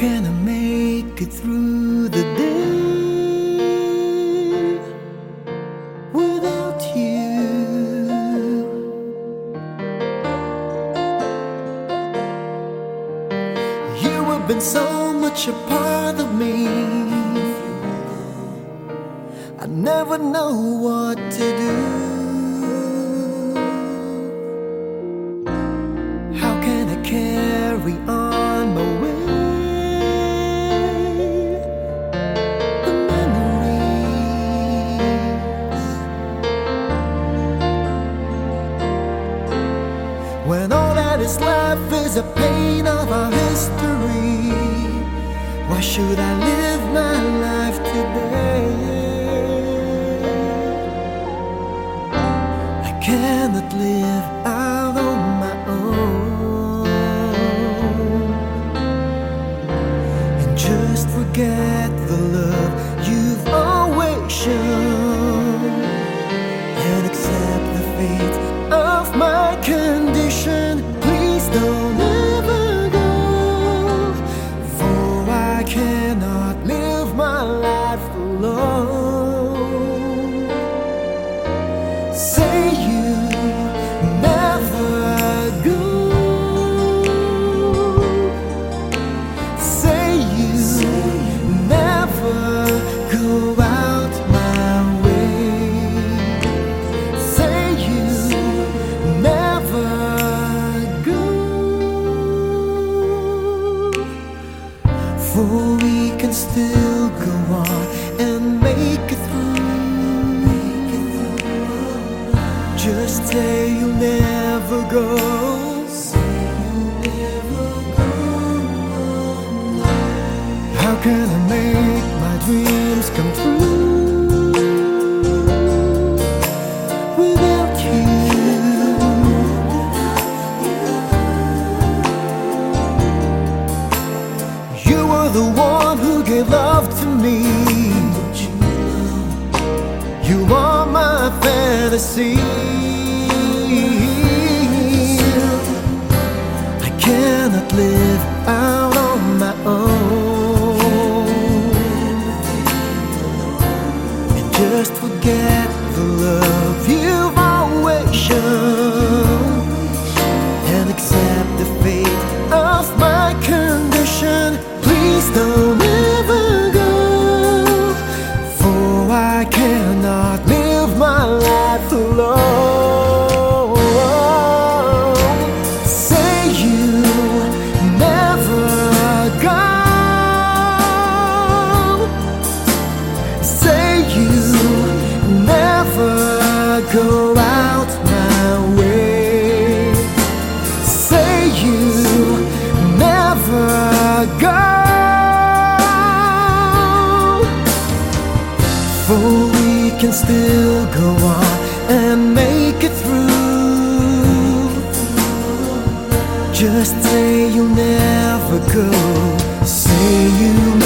can I make it through the day without you? You have been so much a part of me. I never know what to do. How can I carry on that is left is a pain of our history, why should I live we can still go on and make it through. Just say you'll never go. How can I make my dreams come true without you? You were the one love to me. You are my fantasy. I cannot live out on my own and just forget the love you've always shown and accept the fate of my you never go out my way. Say you never go. For we can still go on and make it through. Just say you'll never go. Say you.